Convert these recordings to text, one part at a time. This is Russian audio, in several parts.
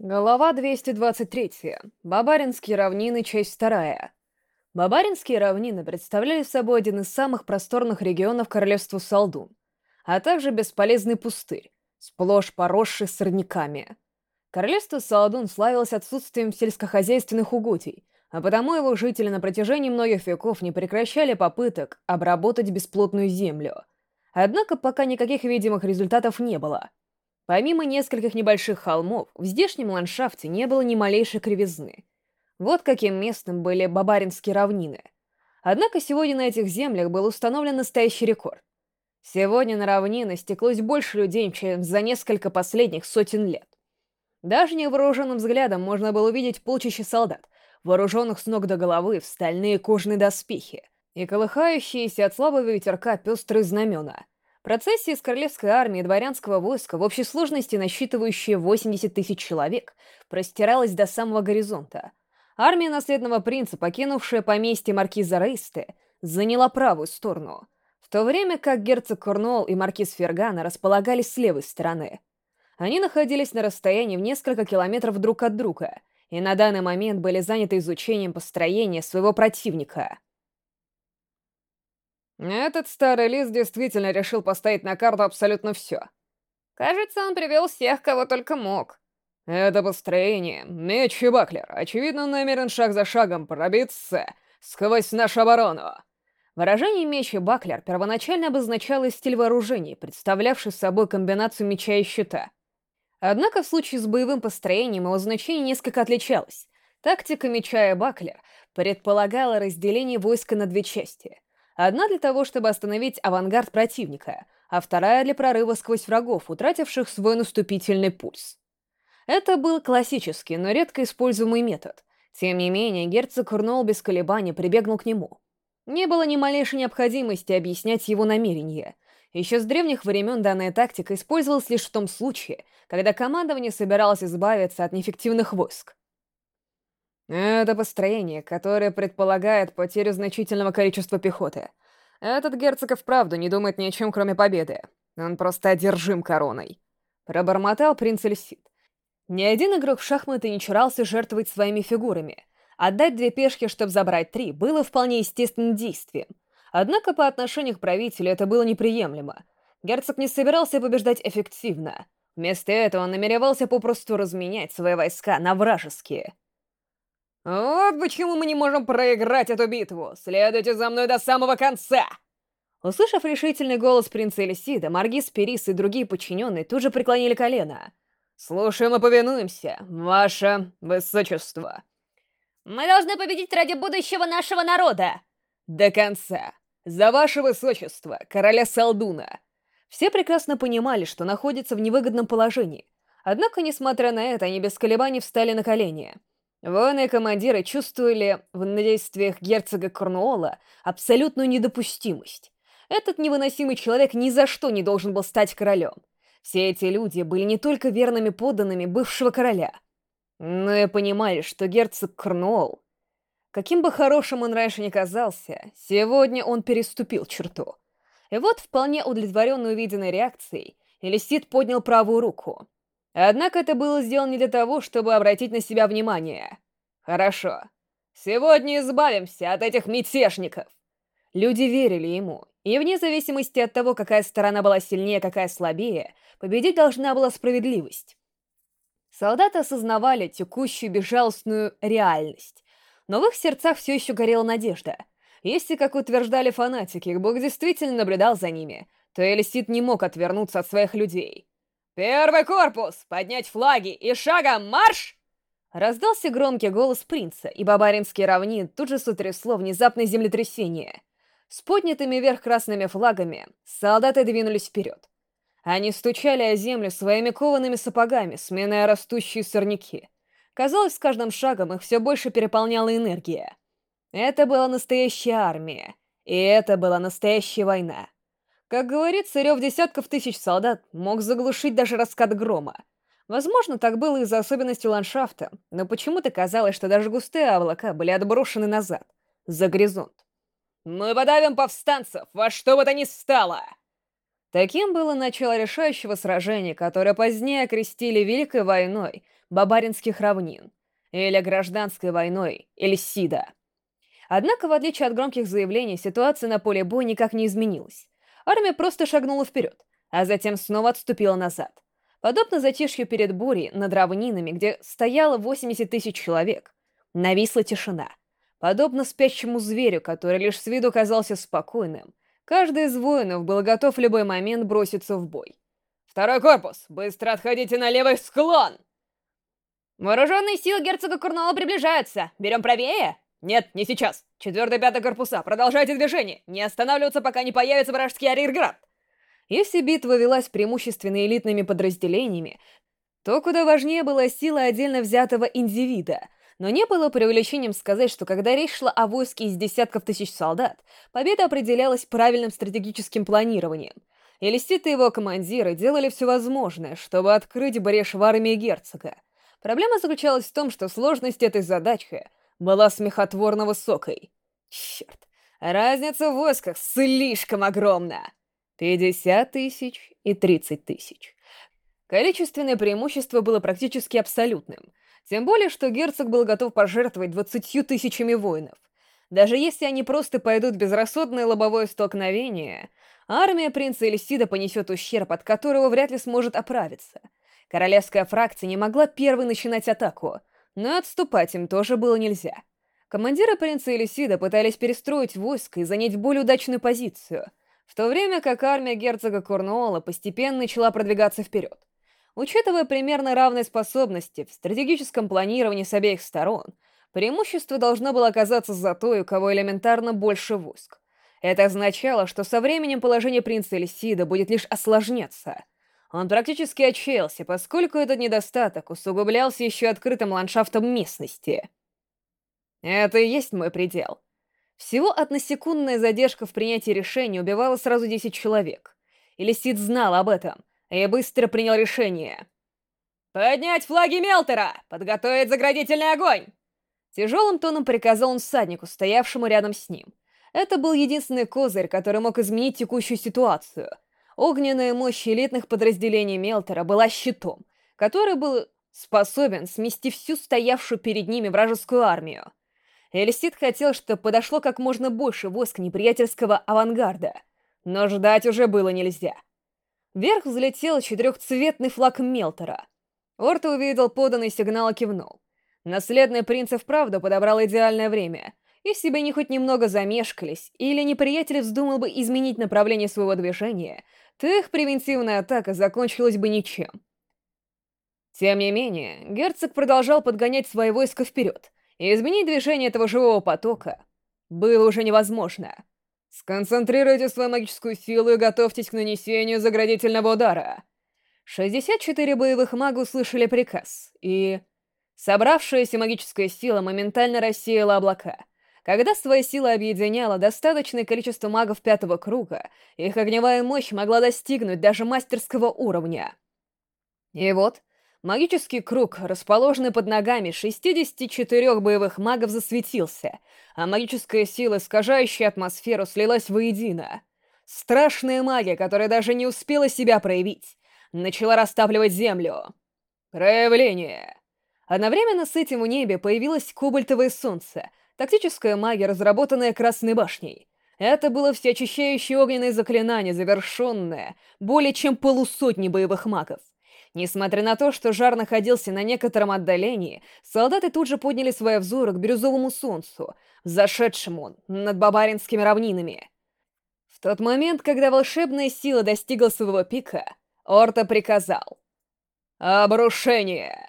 Глава 223. Бабаринские равнины, часть 2. Бабаринские равнины представляли собой один из самых просторных регионов королевства Салдун, а также бесполезный пустырь, сплошь поросший сорняками. Королевство Салдун славилось отсутствием сельскохозяйственных угодий, а потому его жители на протяжении многих веков не прекращали попыток обработать бесплотную землю. Однако пока никаких видимых результатов не было — Помимо нескольких небольших холмов, в здешнем ландшафте не было ни малейшей кривизны. Вот каким местом были Бабаринские равнины. Однако сегодня на этих землях был установлен настоящий рекорд. Сегодня на равнины стеклось больше людей, чем за несколько последних сотен лет. Даже невооруженным взглядом можно было увидеть полчища солдат, вооруженных с ног до головы в стальные кожаные доспехи и колыхающиеся от слабого ветерка пестрые знамена — Процессия из королевской армии и дворянского войска, в общей сложности насчитывающая 80 тысяч человек, простиралась до самого горизонта. Армия наследного принца, покинувшая поместье маркиза Рейсте, заняла правую сторону, в то время как герцог Корнуолл и маркиз Фергана располагались с левой стороны. Они находились на расстоянии в несколько километров друг от друга и на данный момент были заняты изучением построения своего противника — этот старый лис действительно решил поставить на карту абсолютно все. Кажется, он привел всех, кого только мог. Это построение, меч и баклер, очевидно, намерен шаг за шагом пробиться сквозь нашу оборону. Выражение меч и баклер первоначально обозначало стиль вооружений, представлявший собой комбинацию меча и щита. Однако в случае с боевым построением его значение несколько отличалось. Тактика меча и баклер предполагала разделение войска на две части — Одна для того, чтобы остановить авангард противника, а вторая для прорыва сквозь врагов, утративших свой наступительный пульс. Это был классический, но редко используемый метод. Тем не менее, герцог Курнол без колебаний прибегнул к нему. Не было ни малейшей необходимости объяснять его намерения. Еще с древних времен данная тактика использовалась лишь в том случае, когда командование собиралось избавиться от неэффективных войск. Это построение, которое предполагает потерю значительного количества пехоты. Этот герцог и вправду не думает ни о чем, кроме победы. Он просто одержим короной. Пробормотал принц Эльсид. Ни один игрок в шахматы не чурался жертвовать своими фигурами. Отдать две пешки, чтобы забрать три, было вполне естественным действием. Однако по отношению к правителю это было неприемлемо. Герцог не собирался побеждать эффективно. Вместо этого он намеревался попросту разменять свои войска на вражеские. «Вот почему мы не можем проиграть эту битву! Следуйте за мной до самого конца!» Услышав решительный голос принца Элисида, Маргиз Перис и другие подчиненные тут же преклонили колено. «Слушаем и повинуемся, ваше высочество!» «Мы должны победить ради будущего нашего народа!» «До конца! За ваше высочество, короля Салдуна!» Все прекрасно понимали, что находятся в невыгодном положении. Однако, несмотря на это, они без колебаний встали на колени — Воины и командиры чувствовали в действиях герцога Корнуола абсолютную недопустимость. Этот невыносимый человек ни за что не должен был стать королем. Все эти люди были не только верными подданными бывшего короля, но и понимали, что герцог Корнуолл, каким бы хорошим он раньше ни казался, сегодня он переступил черту. И вот, вполне удовлетворенный увиденной реакцией, Элисид поднял правую руку — Однако это было сделано не для того, чтобы обратить на себя внимание. Хорошо. Сегодня избавимся от этих мятежников. Люди верили ему, и вне зависимости от того, какая сторона была сильнее, какая слабее, победить должна была справедливость. Солдаты осознавали текущую безжалостную реальность, но в их сердцах все еще горела надежда. Если, как утверждали фанатики, Бог действительно наблюдал за ними, то Элисид не мог отвернуться от своих людей. «Первый корпус! Поднять флаги и шагом марш!» Раздался громкий голос принца, и Бабаринские равнины тут же сотрясло внезапное землетрясение. С поднятыми вверх красными флагами солдаты двинулись вперед. Они стучали о землю своими коваными сапогами, сминая растущие сорняки. Казалось, с каждым шагом их все больше переполняла энергия. Это была настоящая армия, и это была настоящая война. Как говорится, рев десятков тысяч солдат мог заглушить даже раскат грома. Возможно, так было из-за особенностей ландшафта, но почему-то казалось, что даже густые облака были отброшены назад, за горизонт. «Мы подавим повстанцев во что бы то ни стало!» Таким было начало решающего сражения, которое позднее окрестили Великой войной Бабаринских равнин, или гражданской войной Эльсида. Однако, в отличие от громких заявлений, ситуация на поле боя никак не изменилась. Армия просто шагнула вперед, а затем снова отступила назад. Подобно затишью перед бурей над равнинами, где стояло 80 тысяч человек, нависла тишина. Подобно спящему зверю, который лишь с виду казался спокойным, каждый из воинов был готов в любой момент броситься в бой. «Второй корпус! Быстро отходите на левый склон!» «Вооруженные силы герцога Курнала приближаются! Берем правее?» «Нет, не сейчас! Четвертый, пятый корпуса, продолжайте движение! Не останавливаться, пока не появится вражеский арьерград!» Если битва велась преимущественно элитными подразделениями, то куда важнее была сила отдельно взятого индивида, но не было преувеличением сказать, что когда речь шла о войске из десятков тысяч солдат, победа определялась правильным стратегическим планированием. Элистит и его командиры делали все возможное, чтобы открыть брешь в армии герцога. Проблема заключалась в том, что сложность этой задачи была смехотворно высокой. Черт, разница в войсках слишком огромна. 50 тысяч и 30 тысяч. Количественное преимущество было практически абсолютным, тем более, что герцог был готов пожертвовать 20 тысячами воинов. Даже если они просто пойдут в безрассудное лобовое столкновение, армия принца Элисида понесет ущерб, от которого вряд ли сможет оправиться. Королевская фракция не могла первой начинать атаку, но отступать им тоже было нельзя. Командиры принца Элисида пытались перестроить войско и занять более удачную позицию — в то время как армия герцога Корнуола постепенно начала продвигаться вперед. Учитывая примерно равные способности в стратегическом планировании с обеих сторон, преимущество должно было оказаться за той, у кого элементарно больше войск. Это означало, что со временем положение принца Эльсида будет лишь осложняться. Он практически отчаялся, поскольку этот недостаток усугублялся еще открытым ландшафтом местности. Это и есть мой предел. Всего односекундная задержка в принятии решения убивала сразу 10 человек. Элисид знал об этом, и быстро принял решение. «Поднять флаги Мелтера! Подготовить заградительный огонь!» Тяжелым тоном приказал он всаднику, стоявшему рядом с ним. Это был единственный козырь, который мог изменить текущую ситуацию. Огненная мощь элитных подразделений Мелтера была щитом, который был способен смести всю стоявшую перед ними вражескую армию. Эльсид хотел, чтобы подошло как можно больше войск неприятельского авангарда, но ждать уже было нельзя. Вверх взлетел четырехцветный флаг Мелтора. Орта увидел поданный сигнал и кивнул. Наследный принц и вправду подобрал идеальное время. Если бы они хоть немного замешкались, или неприятель вздумал бы изменить направление своего движения, то их превентивная атака закончилась бы ничем. Тем не менее, герцог продолжал подгонять свои войска вперед, и изменить движение этого живого потока было уже невозможно. Сконцентрируйте свою магическую силу и готовьтесь к нанесению заградительного удара. 64 боевых мага услышали приказ, и... Собравшаяся магическая сила моментально рассеяла облака. Когда своя сила объединяла достаточное количество магов пятого круга, их огневая мощь могла достигнуть даже мастерского уровня. И вот, Магический круг, расположенный под ногами 64 боевых магов, засветился, а магическая сила, искажающая атмосферу, слилась воедино. Страшная магия, которая даже не успела себя проявить, начала растапливать землю. Проявление. Одновременно с этим в небе появилось кобальтовое солнце, тактическая магия, разработанная Красной Башней. Это было всеочищающее огненное заклинание, завершенное более чем полусотни боевых магов. Несмотря на то, что жар находился на некотором отдалении, солдаты тут же подняли свои взоры к бирюзовому солнцу, зашедшему над Бабаринскими равнинами. В тот момент, когда волшебная сила достигла своего пика, Орта приказал «Обрушение!».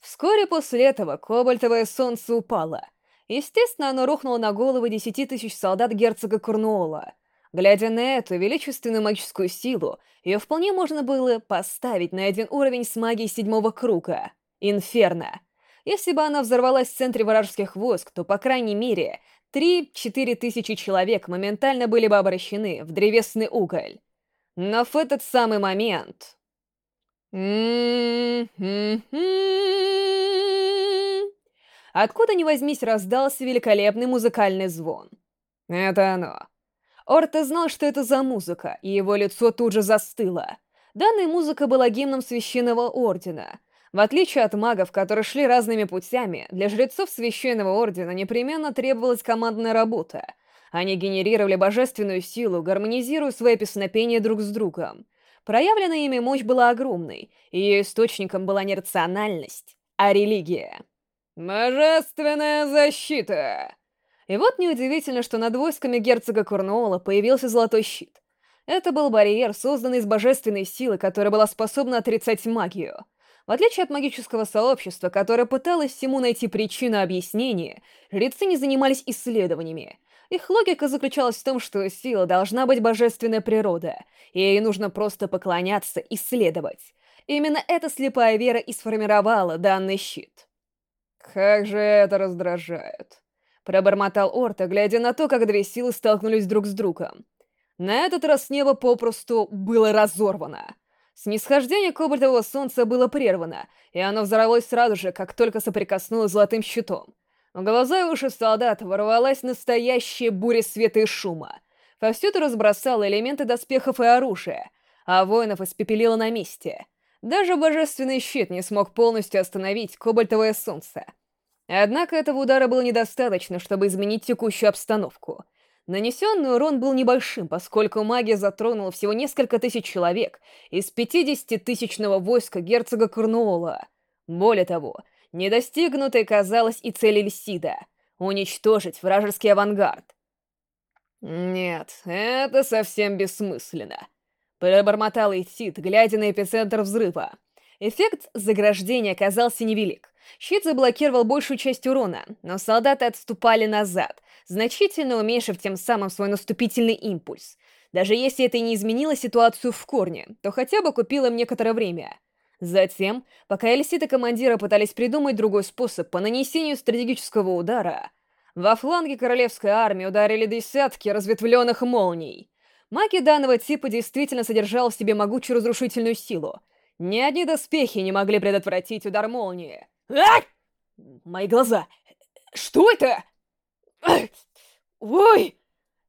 Вскоре после этого кобальтовое солнце упало. Естественно, оно рухнуло на головы десяти тысяч солдат герцога Курнуола — Глядя на эту величественную магическую силу, ее вполне можно было поставить на один уровень с магией седьмого круга — Инферно. Если бы она взорвалась в центре вражеских войск, то, по крайней мере, 3-4 тысячи человек моментально были бы обращены в древесный уголь. Но в этот самый момент... Откуда ни возьмись раздался великолепный музыкальный звон. Это оно. Орте знал, что это за музыка, и его лицо тут же застыло. Данная музыка была гимном священного ордена. В отличие от магов, которые шли разными путями, для жрецов Священного Ордена непременно требовалась командная работа. Они генерировали божественную силу, гармонизируя свои песнопения друг с другом. Проявленная ими мощь была огромной, и ее источником была не рациональность, а религия. «Божественная защита!» И вот неудивительно, что над войсками герцога Корнуола появился золотой щит. Это был барьер, созданный из божественной силы, которая была способна отрицать магию. В отличие от магического сообщества, которое пыталось всему найти причину объяснения, жрецы не занимались исследованиями. Их логика заключалась в том, что сила должна быть божественная природа, и ей нужно просто поклоняться и следовать. Именно эта слепая вера и сформировала данный щит. «Как же это раздражает!» Пробормотал Орта, глядя на то, как две силы столкнулись друг с другом. На этот раз небо попросту было разорвано. Снисхождение кобальтового солнца было прервано, и оно взорвалось сразу же, как только соприкоснулось золотым щитом. В глаза и уши солдат ворвалась настоящая буря света и шума. Повсюду разбросала элементы доспехов и оружия, а воинов испепелило на месте. Даже божественный щит не смог полностью остановить кобальтовое солнце. Однако этого удара было недостаточно, чтобы изменить текущую обстановку — Нанесенный урон был небольшим, поскольку магия затронула всего несколько тысяч человек из 50-тысячного войска герцога Корнуола. Более того, недостигнутой казалась и цель Эльсида — уничтожить вражеский авангард. «Нет, это совсем бессмысленно», — пробормотал Исид, глядя на эпицентр взрыва. Эффект заграждения оказался невелик. Щит заблокировал большую часть урона, но солдаты отступали назад, значительно уменьшив тем самым свой наступительный импульс. Даже если это и не изменило ситуацию в корне, то хотя бы купило им некоторое время. Затем, пока Эльсит и командира пытались придумать другой способ по нанесению стратегического удара, во фланге королевской армии ударили десятки разветвленных молний. Магия данного типа действительно содержала в себе могучую разрушительную силу. Ни одни доспехи не могли предотвратить удар молнии. А! Мои глаза! Что это? Ой!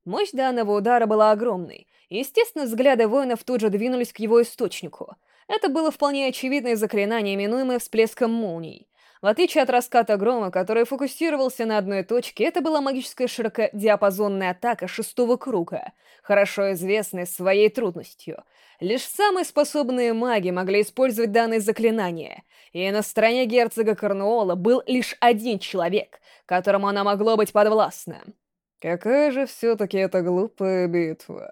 Мощь данного удара была огромной. Естественно, взгляды воинов тут же двинулись к его источнику. Это было вполне очевидное заклинание, именуемое всплеском молний. В отличие от раската грома, который фокусировался на одной точке, это была магическая широкодиапазонная атака шестого круга, хорошо известная своей трудностью. Лишь самые способные маги могли использовать данное заклинание, и на стороне герцога Корнуола был лишь один человек, которому она могло быть подвластна. «Какая же все-таки это глупая битва!»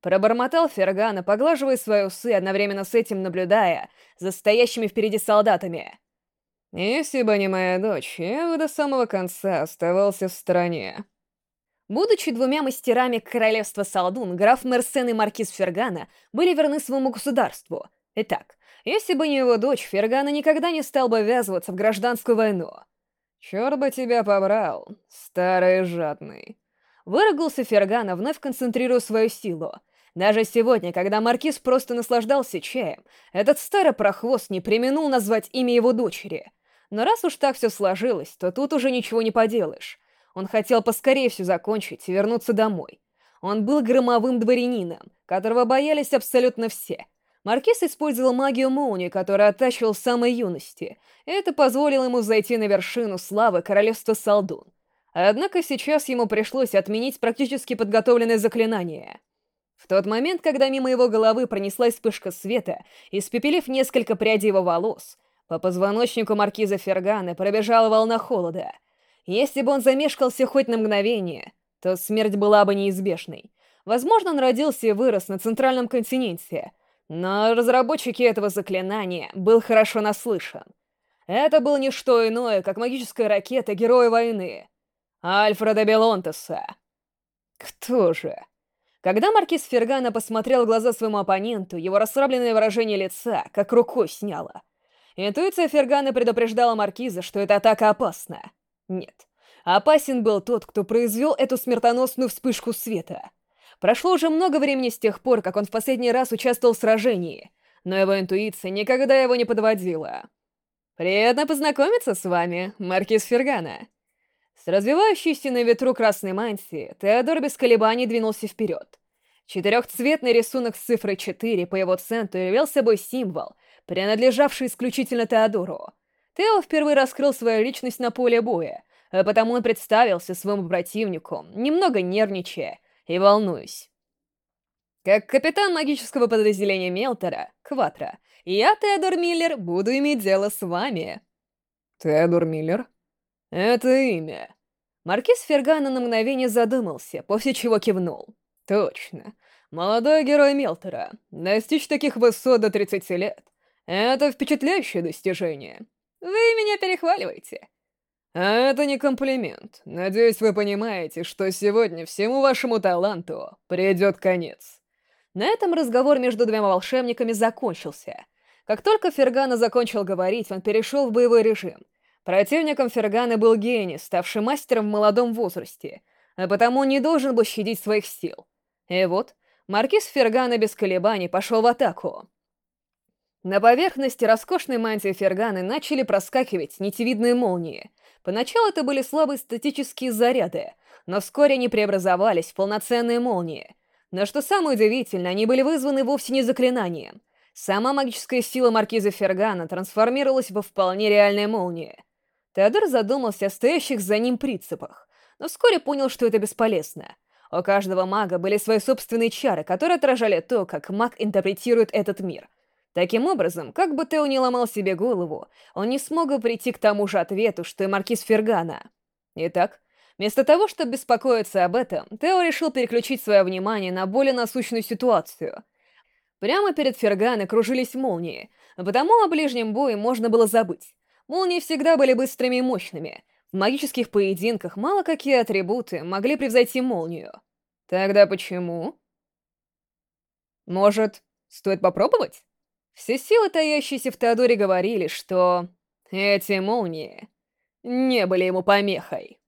Пробормотал Фергана, поглаживая свои усы, одновременно с этим наблюдая за стоящими впереди солдатами. «Если бы не моя дочь, я бы до самого конца оставался в стороне». Будучи двумя мастерами королевства Салдун, граф Мерсен и маркиз Фергана были верны своему государству. Итак, если бы не его дочь, Фергана никогда не стал бы ввязываться в гражданскую войну. «Черт бы тебя побрал, старый жадный!» Выругался Фергана, вновь концентрируя свою силу. Даже сегодня, когда Маркиз просто наслаждался чаем, этот старый прохвост не применул назвать имя его дочери. Но раз уж так все сложилось, то тут уже ничего не поделаешь. Он хотел поскорее все закончить и вернуться домой. Он был громовым дворянином, которого боялись абсолютно все. Маркиз использовал магию молнии, которую оттачивал с самой юности, это позволило ему зайти на вершину славы королевства Салдун. Однако сейчас ему пришлось отменить практически подготовленное заклинание. В тот момент, когда мимо его головы пронеслась вспышка света, испепелив несколько прядей его волос, по позвоночнику маркиза Фергана пробежала волна холода — если бы он замешкался хоть на мгновение, то смерть была бы неизбежной. Возможно, он родился и вырос на центральном континенте, но разработчики этого заклинания был хорошо наслышан. Это был не что иное, как магическая ракета Героя войны. Альфреда Белонтеса. Кто же? Когда маркиз Фергана посмотрел в глаза своему оппоненту, его расслабленное выражение лица как рукой сняло. Интуиция Фергана предупреждала маркиза, что эта атака опасна. Нет. Опасен был тот, кто произвел эту смертоносную вспышку света. Прошло уже много времени с тех пор, как он в последний раз участвовал в сражении, но его интуиция никогда его не подводила. «Приятно познакомиться с вами, Маркиз Фергана». С развивающейся на ветру красной мантии Теодор без колебаний двинулся вперед. Четырехцветный рисунок с цифрой 4 по его центру являл собой символ, принадлежавший исключительно Теодору. Тео впервые раскрыл свою личность на поле боя, а потому он представился своему противнику, немного нервничая и волнуясь. Как капитан магического подразделения Мелтера, Кватра, я, Теодор Миллер, буду иметь дело с вами. Теодор Миллер? Это имя. Маркиз Фергана на мгновение задумался, после чего кивнул. Точно. Молодой герой Мелтера. Достичь таких высот до 30 лет. Это впечатляющее достижение. Вы меня перехваливаете. А это не комплимент. Надеюсь, вы понимаете, что сегодня всему вашему таланту придет конец. На этом разговор между двумя волшебниками закончился. Как только Фергана закончил говорить, он перешел в боевой режим. Противником Фергана был гений, ставший мастером в молодом возрасте, а потому не должен был щадить своих сил. И вот, маркиз Фергана без колебаний пошел в атаку. На поверхности роскошной мантии Ферганы начали проскакивать нитевидные молнии. Поначалу это были слабые статические заряды, но вскоре они преобразовались в полноценные молнии — но что самое удивительное, они были вызваны вовсе не заклинанием. Сама магическая сила маркиза Фергана трансформировалась во вполне реальные молнии. Теодор задумался о стоящих за ним принципах, но вскоре понял, что это бесполезно. У каждого мага были свои собственные чары, которые отражали то, как маг интерпретирует этот мир. Таким образом, как бы Тео не ломал себе голову, он не смог бы прийти к тому же ответу, что и маркиз Фергана. Итак, Вместо того, чтобы беспокоиться об этом, Тео решил переключить свое внимание на более насущную ситуацию. Прямо перед Ферганой кружились молнии, потому о ближнем бое можно было забыть. Молнии всегда были быстрыми и мощными. В магических поединках мало какие атрибуты могли превзойти молнию. Тогда почему? Может, стоит попробовать? Все силы, таящиеся в Теодоре, говорили, что эти молнии не были ему помехой.